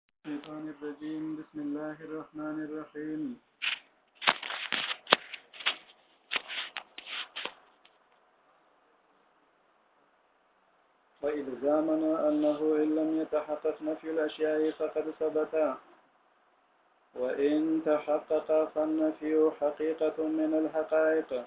الشيطان الرجيم بسم الله الرحمن الرحيم وإذ زامنا أنه إن لم يتحقق نفي الأشياء فقد ثبت وإن تحقق فالنفي حقيقة من الحقائق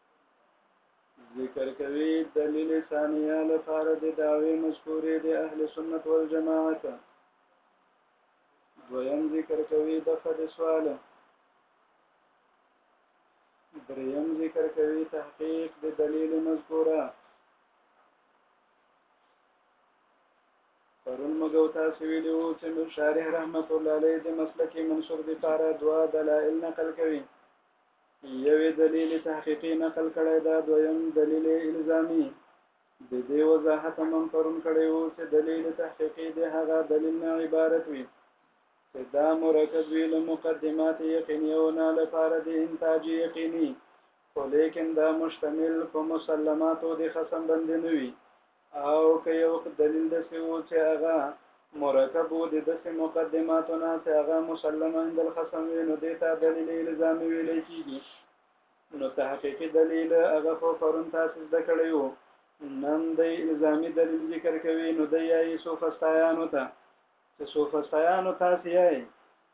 ذکر کوي دلیل ثانیه لپاره د دعوی مذکورې د اهل سنت والجماعت دویم ذکر کوي د فد سوال دریم ذکر کوي تحقیق د دلیل مذکوره پرون مګو تاسو ویلو چې نو شارح رحمت الله علیه د مسلک منصور د پاره دوا دلائل نقل کوي یوې دلیلې تحقیقي نقل کړی ده، دویم دلیل یې الزامي. د دې وضاحت هم هم پرون کړی و چې دلیل تحقیقي د هغه دلیل نه عبارت وي چې دا مرکب وي له مقدمات یقیني او نه لپاره د انتاج یقیني، خو لیکن دا مشتمل په مسلماتو د خصم بندې نه وي او که یو دلیل داسې و چې هغه مرکب و د داسې مقدماتو نه چې هغه مسلم عند الخصم وي نو دې ته دلیل الزامي ویل کېږي نو تحقیقي دلیل هغه خو پرون تاسو زده کړی و نن د الزامي دلیل ذکر کوي نو دی یې سوفسطایانو ته چې سوفسطایانو تاسو یې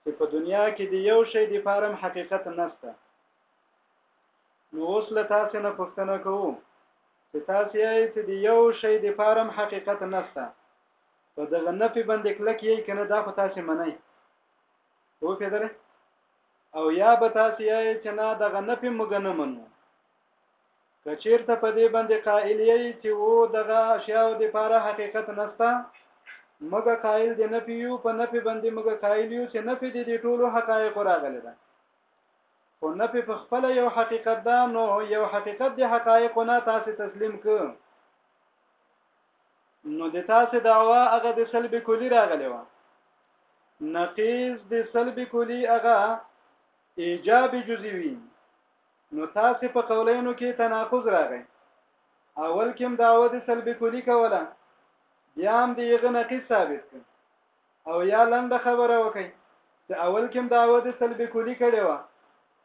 چې په دنیا کې د یو شی د فارم حقیقت نشته نو اوس له تاسو نه پوښتنه کوو چې تاسو یې چې د یو شی د فارم حقیقت نسته په دغه نفي باندې کلک یې کنه دا خو تاسو منئ او پیدل او یا به تاسو یې چې نه دغه نفي موږ نه منو کچیرته په دې باندې قائل یې چې و دغه اشیاء د لپاره حقیقت نستا موږ قائل دې نفي یو په نفي باندې موږ قائل یو چې نفي دې دې ټولو حقایق راغلي ده خو نه په خپل یو حقیقت دا نو یو حقیقت د حقایق نه تاسو تسلیم ک نو د تاسو دعوا هغه د سلب کلی راغلی و نقیز د سلب کلی هغه ایجاب جزئی وی نو تاسو په قولینو کې تناقض راغی اول کوم دعوه د سلب کلی کوله بیا هم دیغه نقیز ثابت کړ او یا لنډه خبره وکړي چې اول کې دعوه د سلب کلی کړي و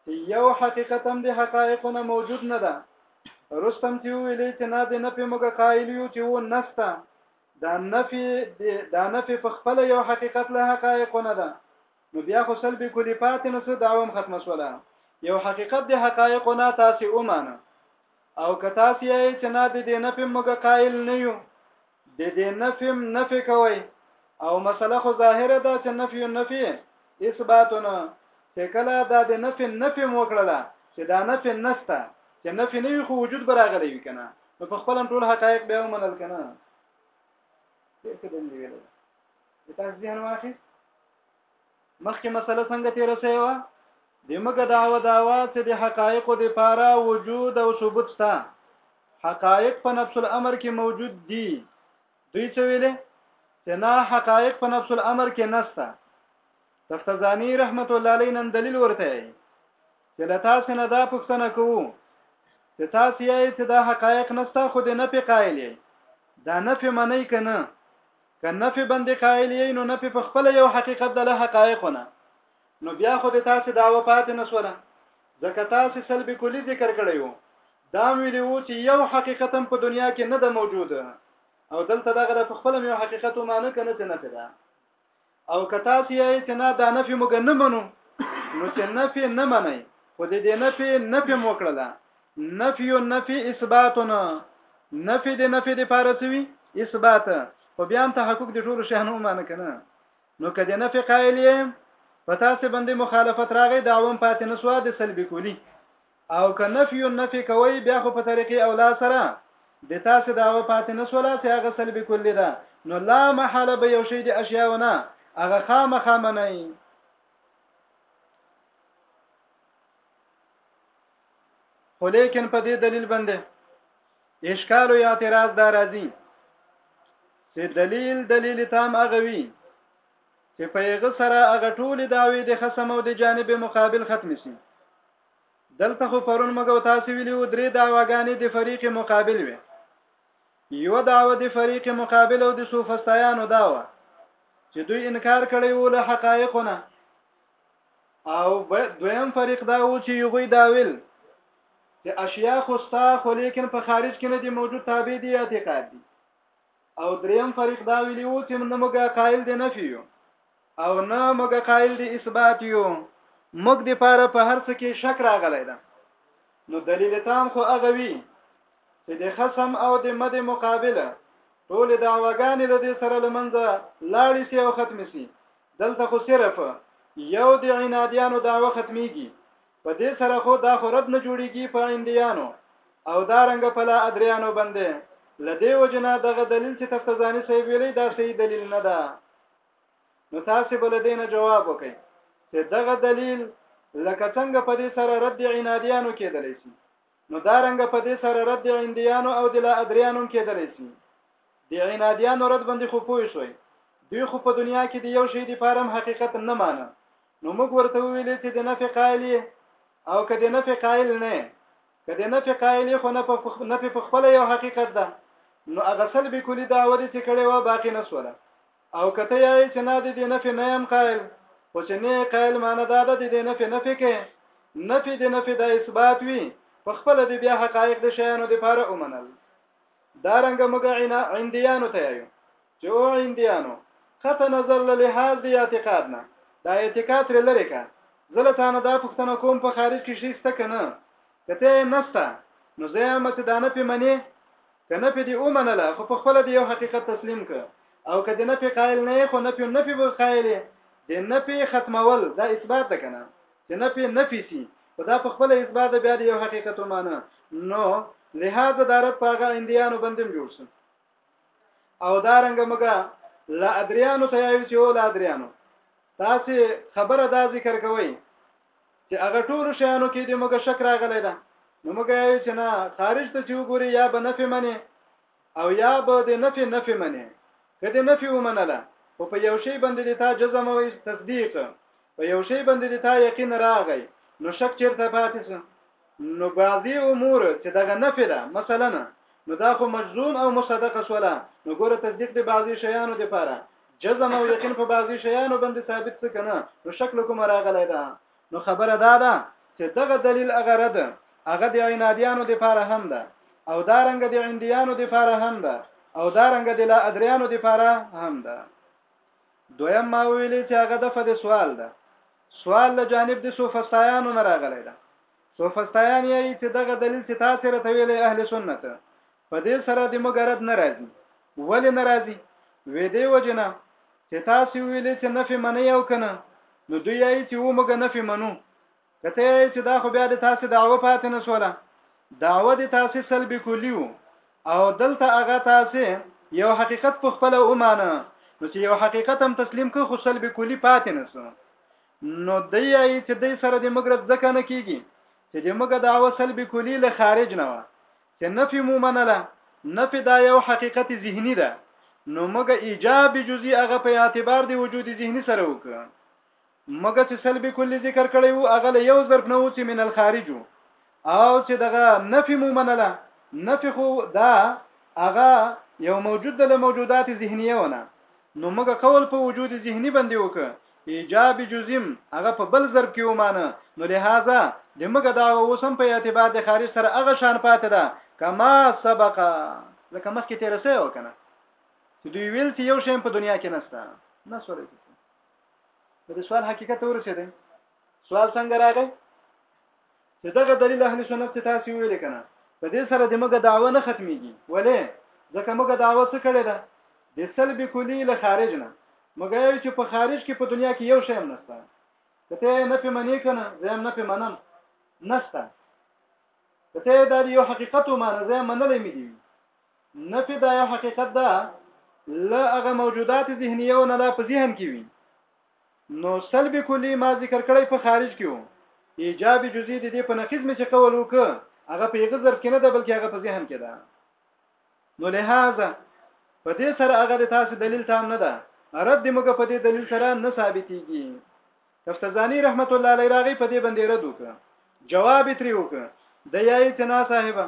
چې یو حقیقت هم د حقایقونه موجود نه ده رستم چې ویلې چې نه د نفي موږ قائل یو چې و نستا دا نفي دا نفي په خپل یو حقیقت له حقایقونه ده نو بیا خو سلب کلی پات نو څه داوم ختم شولا یو حقیقت د حقایقونه تاسو ومانه او که تاسو یې چې نه د دې نفي موږ قائل نه یو د دې نفي نفي کوي او مسله خو ظاهره ده چې نفي نفي اثباتونه چې کله دا د نفي نفي وکړله چې دا نفي نسته چې نفي نه وي خو وجود براغلی وي کنه نو په خپل ټول حقایق به ومنل کنه څه دلیل ویل تاسو ځین واخی مخکې مسله څنګه تیر شوی و د مګه داوا داوا چې د حقایق د پاره وجود او ثبوت شته حقایق په نفس الامر کې موجود دي دوی څه ویلې چې نه حقایق په نفس الامر کې نشته تفتزانی رحمت الله علیه نن دلیل ورته چې لتا سن دا پښتنه کوو چې تاسو یې چې دا حقایق نشته خو دې نه پی قائل یې دا نه پی منی کنه که نفي بندې قائل یی نو نفي په خپل یو حقیقت د له حقایقو نه نو بیا خو د تاسو دعوه پاتې نسوله ځکه تاسو سلب کلی ذکر کړی وو دا ویلی وو چې یو حقیقت هم په دنیا کې نه ده موجود او دلته دغه د خپل یو حقیقت معنی کنه چې نفي ده او که تاسو یې چې نه دا نفي موږ نه منو نو چې نفي نه منئ خو دې دې نفي نفي موکړله نفی او نفی اثباتنا نفی د نفی د پاره سوی اثبات خو بیا هم تحقق د ټولو شیانو معنی کنه نو کدی نفی قائل یې په تاسو باندې مخالفت راغی دا وم پاتې نسوا د سلبي کولی او که نفی او نفی کوي بیا خو په طریقې او لا سره د تاسو دا و پاتې نسولا چې هغه سلبي کولی دا نو لا محاله به یو شی د اشیاونه هغه خامخا منئ خو لیکن په دې دلیل باندې اشکال او اعتراض دا راځي چې دلیل دلیل تام هغه وی چې په یغه سره هغه ټول داوی د خصم او د جانب مقابل ختم شي دلته خو پرون موږ تاسو ویلو درې داواګانې د فریق مقابل وي یو داوا د فریق مقابل او د سوفسطایانو داوا چې دوی انکار کړی و له حقایقونه او دویم فریق دا و چې یوغوی دا ویل چې اشیاء خو ستا خو لیکن په خارج کې نه دي موجود تابع دي اعتقاد دي او دریم فریق دا ویلی وو چې نه موږ قائل دي نفي یو او نه موږ قائل دي اثبات یو موږ د پاره په هر څه کې شک راغلی ده نو دلیل تام خو هغه وی چې د خصم او د مد مقابله ټول دعواګانې د دې سره لمنځه لاړې سي او ختم سي دلته خو صرف یو د عنادیانو دعوه ختمیږي په دې سره خو دا خو رد نه جوړیږي په عندیانو او دا رنګ په لا ادریانو باندې لدې وجنه دغه دلیل چې تفتزانی صاحب ویلي دا صحیح دلیل نه ده نو تاسو بل دې نه جواب وکړئ چې دغه دلیل لکه څنګه په دې سره رد عنادیانو کېدلی شي نو دا رنګ په دې سره رد د عنديانو او د لا ادريانو کېدلی سي د عناديانو رد باندې خو پوه شوي دوی خو په دنیا کې د یو شی د فارم حقیقت نه مانه نو موږ ورته ویل چې د نفع قائل او که د نفع قائل نه که د نفع قائل خو نه په نه په خپل یو حقیقت ده نو هغه سلبي کلی دعوه دې کړي و باقی نه سوله او که ته یې چې نه د دې نفي نه یم قائل خو چې نه قائل معنی دا ده د دې نفي نفي کې نفي د نفي د اثبات وي په خپل د بیا حقایق د شیانو د پاره ومنل دا رنګ موږ عینا عنديانو ته یو چې او عنديانو قطع نظر له لحاظ د اعتقاد نه دا اعتقاد تر لری کا زله تانه دا پښتنه کوم په خارج کې شي ست کنه کته نستا نو زه مت دانه په منی که نفي دې ومنله خو په خپله دې یو حقیقت تسلیم کړه او که د نفي قائل نه خو نفي نفي به قائل د نفي ختمول دا اثبات ده کنه چې نفي نفي سي خو دا په خپل اثبات بیا د یو حقیقت ومانه نو لهدا دا رد پاغه اندیانو بندم جوړ شو او دا رنګ مګه لا ادریانو ته یو چې لا ادریانو تاسو خبره دا ذکر کوئ چې هغه ټول شیانو کې د موږ شک راغلی ده نو موږ یو چې نه خارج ته چې وګوري یا به نفي منی او یا به د نفي نفي منی کله نفي ومنله او په یو شی باندې د تا جزم او تصدیق په یو شی باندې د تا یقین راغی نو شک چیرته پاتې سو نو بعضی امور چې دغه نفی ده مثلا نو دا خو مجزوم او مصدق سوله نو ګوره تصدیق دی بعضی شیانو دی پاره جزم او یقین په بعضی شیانو باندې ثابت څه کنه نو شکل کوم راغلی ده نو خبره دا ده چې دغه دلیل هغه رد هغه د عینادیانو د پاره هم ده او دا رنګ د عندیانو د پاره هم ده او دا رنګ د لا ادریانو د پاره هم ده دویم ما ویلې چې هغه د فد سوال ده سوال له جانب د سوفسطایانو نه راغلی ده سوفسطایان یې چې دغه دلیل چې تاسو راته ویلې اهل سنت په دې سره د مګرد ناراضي ولې ناراضي وې دی وجنه چې تاسو ویلې چې نفي منی او کنه نو دوی یې چې و موږ نفي منو کته یې چې دا خو بیا د تاسو دعوه پاتې نه سوله دعوه د تاسو سلبي کولیو او دلته هغه تاسو یو حقیقت په خپل ومانه نو چې یو حقیقت هم تسلیم کړ خو سلب کلی پاتې نسو نو دی یې چې دی سره د مګرد ځکه نه کیږي چې د مګه دعوه سلب کلی له خارج نه و چې نفي مو منله نفي دا یو حقیقت ذهني ده نو مګه ایجاب جزئی هغه په اعتبار د وجود ذهني سره وکړه موږ چې سلب کلی ذکر کړی وو هغه له یو ظرف نه و چې من الخارج او چې دغه نفي مو منله نفي خو دا هغه یو موجود د موجودات ذهنیه ونه نو موږ قول په وجود ذهني باندې وکړ ایجاب جزم هغه په بل ضرب کې ومانه نو لہذا د مګه دا اوسم په اعتبار د خارج سره هغه شان پاتې ده کما سبق لکه مخکې تیر سه وکنه چې دوی ویل چې یو شی په دنیا کې نشته نسوره د سوال حقیقت ورسېدې سوال څنګه راغی چې دغه دلیل اهل سنت ته تاسو ویل کنه په دې سره د مګه دعوه نه ختميږي ولې ځکه مګه دعوه څه کړې ده د سلب کلی له خارج نه مګه یو چې په خارج کې په دنیا کې یو شی هم نشته کته نه په منی کنه زم نه په منم نشته کته دا یو حقیقت و معنی زم منلې مې دي نفي دا یو حقیقت ده لا هغه موجودات ذهنیه نه دا په ذهن کې وي نو سلب کلی ما ذکر کړی په خارج کې وو ایجاب جزئی د دې په نقیز مې چې قول وک هغه په یغه ظرف کې نه ده بلکې هغه په ذهن کې ده نو لہذا په دې سره هغه د تاسو دلیل تام نه ده رد موږ په دې دلیل سره نه ثابتېږي تفتزانی رحمت الله علیه راغی په دې باندې رد وکړه جواب تری وکړه د یای تنا صاحب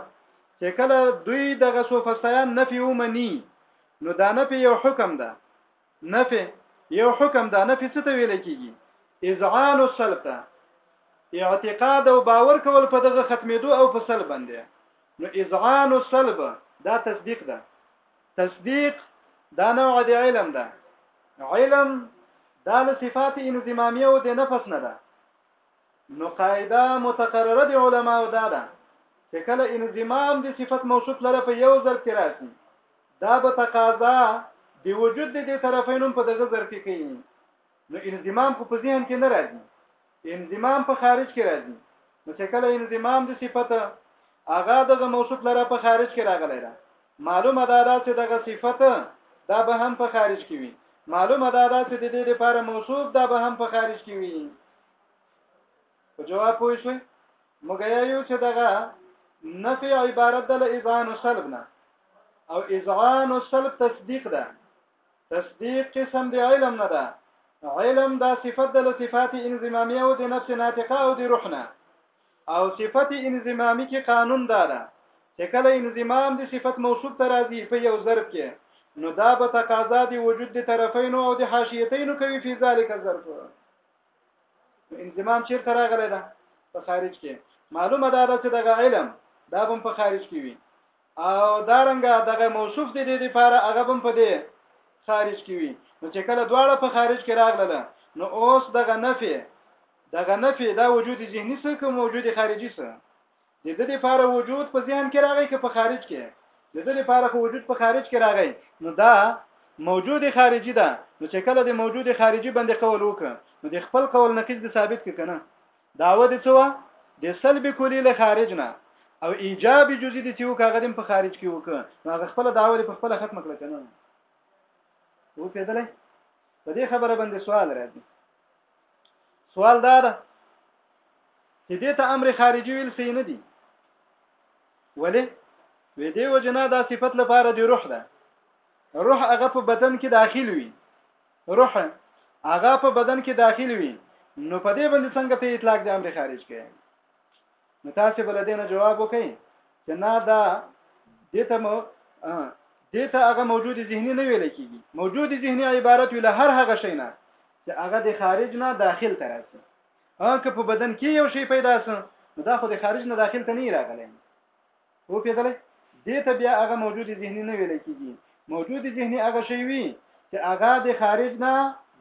چې کله دوی دغه سوفسطایان نفي ومني نو دا نفي یو حکم ده نفي یو حکم ده نفي څه ته ویل کیږي اذعان السلب ته اعتقاد او باور کول په دغه ختمېدو او په سلب باندې نو اذعان السلب دا تصدیق ده تصدیق دا نوع د علم ده علم دا له صفات انضمامیه او د نفس نه ده نو قاعده متقرره د علما او دا ده چې کله انضمام د صفت موصوف لره په یو ظرف کې راسي دا به تقاضا د وجود د دې طرفینو په دغه ظرف کې کوي نو انضمام خو په ذهن کې نه راځي انضمام په خارج کې راځي نو چې کله انضمام د صفت اغا دغه موصوف لره په خارج کې راغلی را معلومه ده دا چې دغه صفت دا به هم په خارج کې وي معلومه ده دا چې د دې لپاره موصوف دا به هم په خارج کې وي په جواب پوه شئ موږ یو چې دغه نفي عبارت د اذعان او سلب نه او اذعان او سلب تصدیق ده تصدیق قسم د علم نه ده علم دا صفت د صفات انضمامی او د نفس ناطقه او د روح نه او صفت انضمامی کې قانون دا ده چې کله انضمام د صفت موصوف ته راځي په یو ظرف کې نو دا به تقاضا د وجود د طرفین او د حاشیتین کوي په ذالک ظرف انضمام چیرته راغلی ده په خارج کې معلومه ده چې دغه علم دا هم په خارج کې وي او دارنګه دغه موصوف دي د لپاره هغه بم په دې خارج کی وي نو چې کله دواړه په خارج کې راغله نو اوس دغه نفي دغه نفي دا وجود ذهني څه کوم وجود خارجي څه د دې لپاره وجود په ذهن کې راغی که په خارج کې د دې لپاره خو وجود په خارج کې راغی نو دا موجود خارجي ده نو چې کله د موجود خارجي باندې قول وکړه نو د خپل قول نقیز د ثابت ک کنه داوه دې څه وه د سلب کلی له خارج نه او ایجاب جزئی دي چې وکړه غدم په خارج کې وکړه نو هغه خپل داوه دې په خپل ختم کړ کنه وو پیدلې په دې خبره باندې سوال راځي سوال دا ده چې دې ته امر خارجي ویل سي نه دي ولې وې دې وجنا دا صفت لپاره دی روح ده روح هغه په بدن کې داخل وي روح هغه په بدن کې داخل وي نو په دې باندې څنګه ته اطلاق د امر خارج کې نو تاسو بل دې نه جواب وکئ چې نه دا دته مو دته هغه موجود ذهني نه ویل کیږي موجود ذهني عبارت ویل هر هغه شی نه چې هغه د خارج نه داخل ته راځي هغه په بدن کې یو شی پیدا سن دا خو د خارج نه داخل ته نه راغلی او پیدل دې ته بیا هغه موجود ذهني نه ویل کیږي موجود ذهني هغه شی وي چې هغه د خارج نه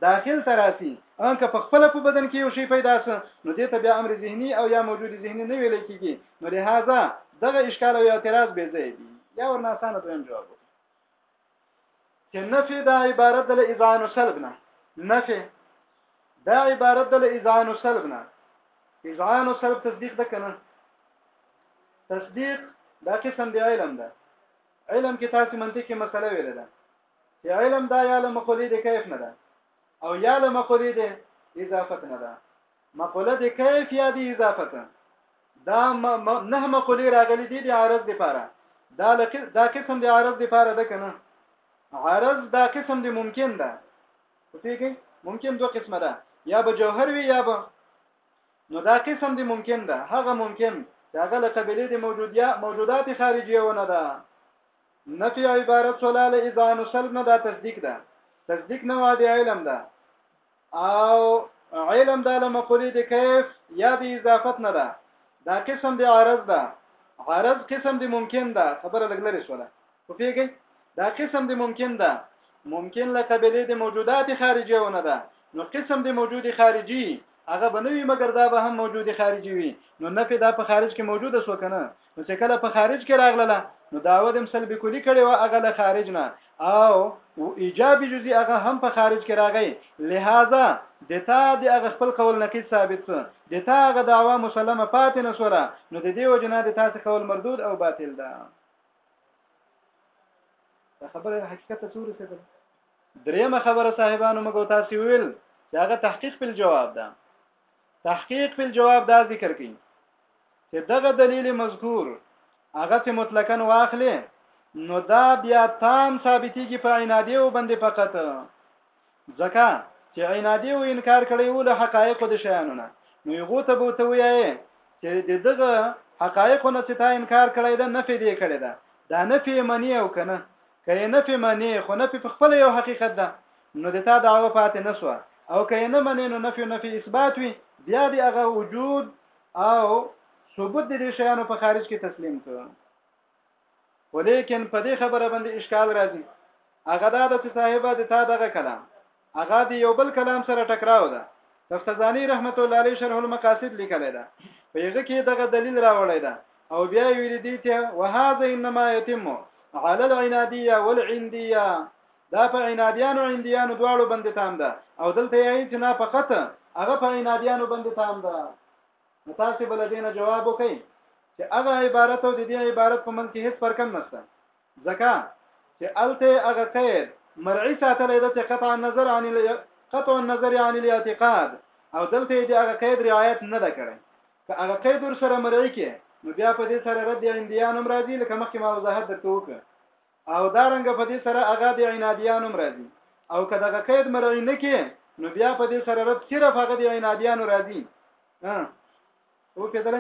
داخل تراسي انکه په خپل په بدن کې یو شی پیدا سه نو دې ته بیا امر ذهني او یا موجود ذهني نه ویل کیږي نو لہذا دغه اشکال او اعتراض به زیدي یا ورنه اسانه دویم جواب چې نفي دا عبارت د اذان او سلب نه نفي دا عبارت د اذان او سلب نه اذان او سلب تصدیق ده کنه تصدیق دا قسم دی علم ده علم کې تاسو منطقي مسله ویل ده چې علم دا یا له مقولې د کیف نه ده او یا له مقولې د اضافت نه ده مقوله د کیف یا د اضافت دا نه مقولې راغلي دي د عرض لپاره دا لکه دا قسم د عرض لپاره ده کنه عرض دا قسم د ممکن ده پیږي ممکن دوه قسمه ده یا به جوهر وي یا به نو دا قسم د ممکن ده هغه ممکن چې هغه له قبلې د موجودیا موجودات خارجیه ونه ده نفي عبارت سلال اذا نسلم دا تصدیق ده تصدیق نه وادي علم ده او علم دا له مقولې د کیف یا د اضافت نه ده دا قسم د عرض ده عرض قسم د ممکن ده خبره لګلري شوله خو پیږي دا قسم د ممکن ده ممکن له قبلې د موجودات خارجي ونه ده نو قسم د موجود خارجي هغه بنوي مګر دا به هم موجود خارجي وي نو نفي دا په خارج کې موجوده سو کنه نو چې کله په خارج کې راغله نو داوه د سلب کلی کړي و هغه له خارج نه او او ایجاب جزئی هغه هم په خارج کې راغی لہذا دتا د هغه خپل قول نقید ثابت سو دتا هغه داوا مسلمه پاتې نسوله نو د دې وجنه د تاسو قول مردود او باطل ده دا خبره حقیقت ته سوري سره دریمه خبره صاحبانو مګو تاسو ویل دا هغه تحقیق په جواب ده تحقیق فی الجواب دا ذکر کړي چې دغه دلیل مذکور هغه سه مطلقاً واخلې نو دا بیا تام ثابتېږي په عنادي او بندې فقط ځکه چې عنادي او انکار کړي و له حقایق د شیانو نه نو یو ته بوته وایي چې دغه حقایق نه ستا انکار کړي دا نفي دی کړي دا دا نفي منی او کنه کله نفي منی خو نفي په خپل یو حقیقت ده نو د تا دعوه پاتې نسوه او که نه منې نو نفي نفي اثبات وي بیا دی هغه وجود او ثبوت دي شیانو په خارج کې تسلیم کړ ولیکن په دې خبره باندې اشکال راځي هغه دا چې صاحبہ د تا دغه کلام هغه دی یو بل کلام سره ټکراو ده تفتزانی رحمت الله علیه شرح المقاصد لیکل ده په یغه کې دغه دلیل راوړی ده او بیا ویل دي ته وهذا انما يتم على العناديه والعنديه دا په عنادیانو عندیانو دواړو باندې تام ده او دلته یې چې نه فقط هغه په عنادیانو باندې تام ده نو تاسو بل دینه جواب وکئ چې هغه عبارت او د دې عبارت په منځ کې هیڅ فرق نشته ځکه چې الته هغه قید مرعی ساتلې ده چې قطع نظر عن قطع النظر عن الاعتقاد او دلته دې هغه قید رعایت نه ده کړې که هغه قید ور سره مرعی کې نو بیا په دې سره رد اندیان هم راځي لکه مخکې ما وضاحت درته وکړ او دا رنګ په دې سره هغه د عنادیانو مرضی او که دغه قید مرعی نه کې نو بیا په دې سره رد صرف هغه د عنادیانو راضی ها او پیدل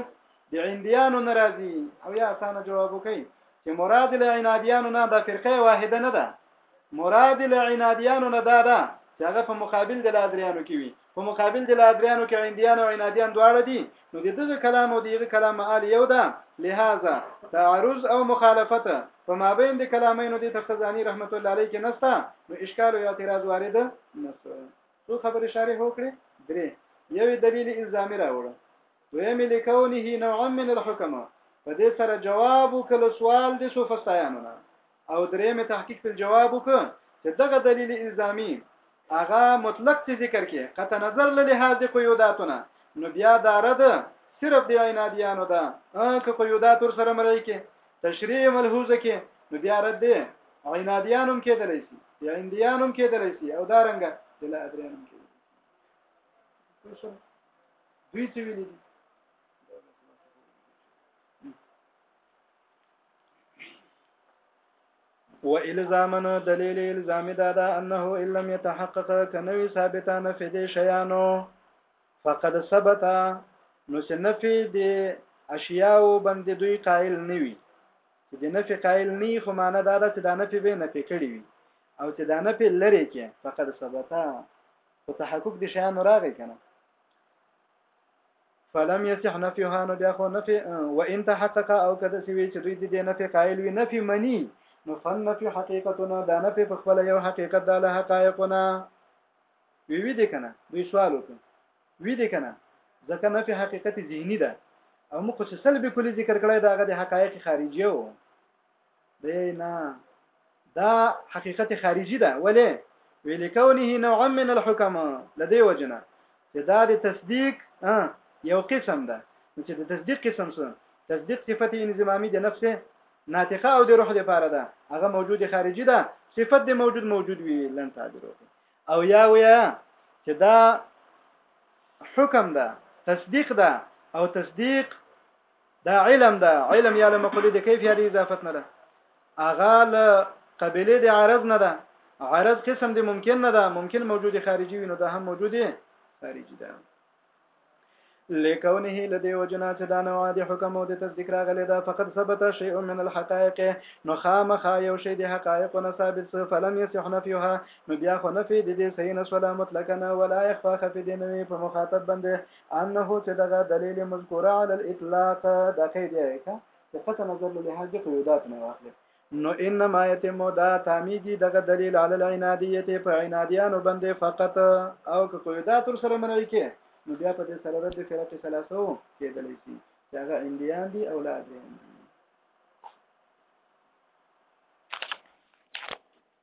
د عندیانو ناراضي او یا اسانه جواب وکي چې مراد له عنادیانو نه د فرقه واحده نه ده مراد له عنادیانو نه ده ده چې هغه په مقابل د لادریانو کې وي په مقابل د لادریانو کې عندیان او عنادیان دواړه دي نو د دغه کلام او دغه کلام معال یو ده لہذا تعارض او مخالفت په مابین د کلامینو د تفتزانی رحمت الله علیه کې نستا نو اشکال او اعتراض وارد نسو څو خبرې شارې هوکړي درې یو دلیل الزامی راوړه دویم لکونه نوع من الحکم په دې سره جواب وکړ سوال د سوفسطایانو نه او درېمه تحقیق په جواب وک چې دغه دلیل الزامی هغه مطلق څه ذکر کې قطع نظر له لحاظ د قیوداتونه نو بیا دا رد صرف د عینادیانو ده که قیودات ور سره مرای کې تشریع ملحوظه کې نو بیا رد دی عینادیانم کېدلی شي یا اندیانم کېدلی شي او دا رنګه د لا ادریانم کېدلی شي دوی څه ویلي دي والزامن دلیل الزام دا دا انه ان لم يتحقق کنوی ثابتا نفی دی شیانو فقد ثبتا نو سنفی دی اشیاو بند دوی قائل نوی چې د نفي قائل نه خو معنی دا ده چې دا نفي به نفي کړی وي او چې دا نفي لري کې فقد ثبتا او تحقق دي شیان راغی کنه فلم یصح نفیها نو بیا خو نفی و ان تحقق او کده سی وی چې دوی دې نفی قائل وی نفی منی نو فن نفی حقیقتنا دا نفی په خپل یو حقیقت د له حقایقنا وی وی دې کنه دوی سوال وکړ وی دې کنه ځکه نفی حقیقت ذهنی ده او موږ چې سلب کلی ذکر کړی دا غد حقایق خارجیه وو دی نه دا حقیقت خارجي ده ولې ویل کونه نوع من الحکم لدی وجنه چې دا د تصدیق یو قسم ده چې د تصدیق قسم څه تصدیق صفت انضمامي د نفس ناطقه او د روح لپاره ده هغه موجود خارجي ده صفت د موجود موجود وي لن تعبیرو او یا ویا چې دا حکم ده تصدیق ده او تصدیق دا علم ده علم یا له مقولې د کیف یا د اضافت نه ده اغه له قبيله د عرض نه ده عرض قسم د ممکن نه ده ممکن موجود خارجي وي نو دا هم موجود خارجي ده لکونه لدی وجنا چې دا نوع د حکم او د تصدیق راغلی دا فقط ثبت شیء من الحقائق نو خامخا یو شی د حقائق نه ثابت فلم يصح نفيها نو بیا خو نفي د دې صحیح نه ولا مطلقا ولا يخفى خفي د نوې په مخاطب باندې انه چې دغه دليل مذکوره علی الاطلاق دا قید یې که د قطع نظر له لحاظه په یو دات نه واخلي نو انما یتم دا تامیږي دغه دلیل علی العنادیت په عنادیانو باندې فقط او که کوی دا تر سره منل کې نو بیا په دې سره رد فرق ثلاثه کېدلی شي چې هغه اندیان دي او لا دي